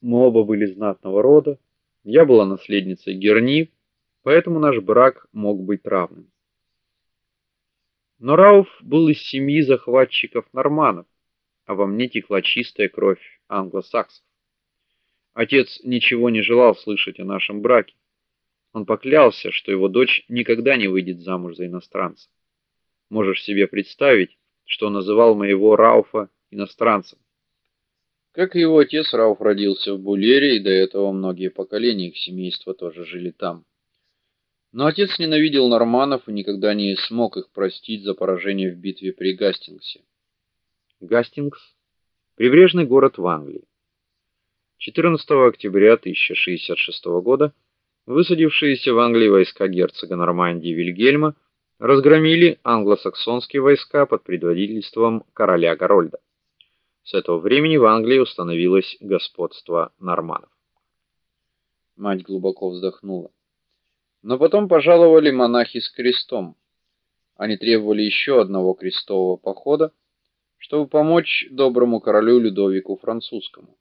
Мы оба были знатного рода. Я была наследницей Герни, поэтому наш брак мог быть равным. Но Рауф был из семьи захватчиков-норманнов, а во мне текла чистая кровь англосаксов. Отец ничего не желал слышать о нашем браке. Он поклялся, что его дочь никогда не выйдет замуж за иностранца. Можешь себе представить, что он называл моего Рауфа иностранцем. Как и его отец, Рауф родился в Булере, и до этого многие поколения их семейства тоже жили там. Но отец ненавидел норманнов и никогда не смог их простить за поражение в битве при Гастингсе. Гастингс прибрежный город в Англии. 14 октября 1066 года высадившиеся в Англии войска герцога Нормандии Вильгельма разгромили англосаксонские войска под предводительством короля Гарольда. С этого времени в Англии установилось господство норманнов. Мать глубоко вздохнула. Но потом пожаловали монахи с крестом. Они требовали еще одного крестового похода, чтобы помочь доброму королю Людовику французскому.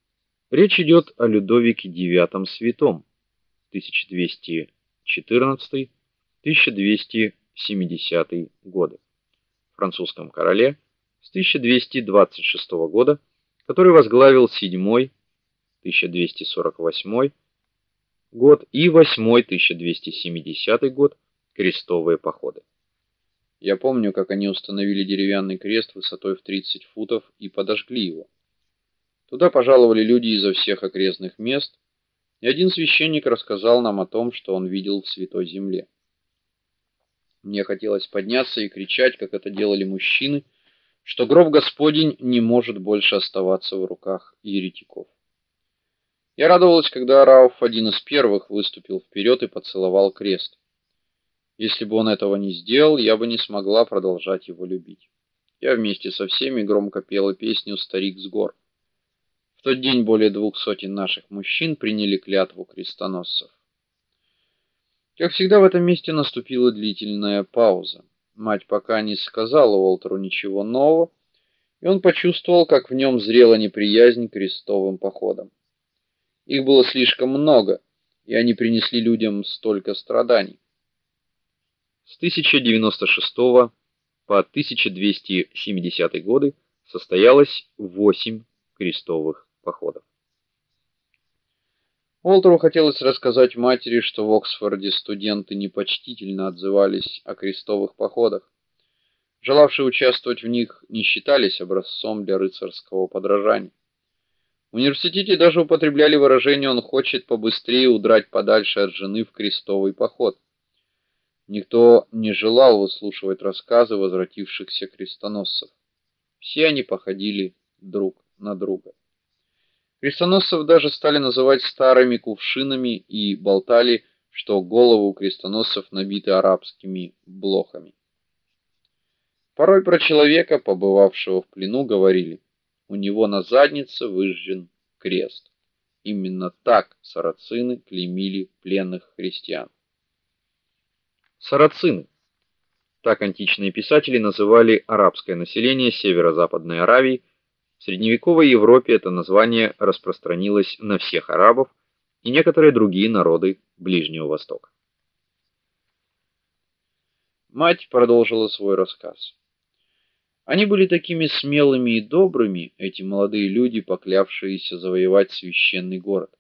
Речь идет о Людовике IX Святом 1214-1270 годы, французском короле с 1226 года, который возглавил 7 1248 год и 8 1270 год крестовые походы. Я помню, как они установили деревянный крест высотой в 30 футов и подожгли его. Туда пожаловали люди изо всех окрестных мест, и один священник рассказал нам о том, что он видел в Святой Земле. Мне хотелось подняться и кричать, как это делали мужчины, что гроб Господень не может больше оставаться в руках еретиков. Я радовалась, когда Рауф один из первых выступил вперед и поцеловал крест. Если бы он этого не сделал, я бы не смогла продолжать его любить. Я вместе со всеми громко пела песню Старик с гор. В тот день более двух сотен наших мужчин приняли клятву крестоносцев. Как всегда в этом месте наступила длительная пауза. Мать пока не сказала Уолтеру ничего нового, и он почувствовал, как в нем зрела неприязнь к крестовым походам. Их было слишком много, и они принесли людям столько страданий. С 1096 по 1270 годы состоялось восемь крестовых походов. Уолтеру хотелось рассказать матери, что в Оксфорде студенты непочтительно отзывались о крестовых походах. Желавшие участвовать в них не считались образцом для рыцарского подражания. В университете даже употребляли выражение он хочет побыстрее удрать подальше от жены в крестовый поход. Никто не желал выслушивать рассказы возвратившихся крестоносцев. Все они походили друг на друга. Крестоносцев даже стали называть старыми кувшинами и болтали, что головы у крестоносцев набиты арабскими блохами. Порой про человека, побывавшего в плену, говорили: у него на заднице выжжен крест. Именно так сарацины клеймили пленных христиан. Сарацины так античные писатели называли арабское население северо-западной Аравии в средневековой Европе это название распространилось на всех арабов и некоторые другие народы Ближнего Востока. Мать продолжила свой рассказ. Они были такими смелыми и добрыми, эти молодые люди, поклявшиеся завоевать священный город.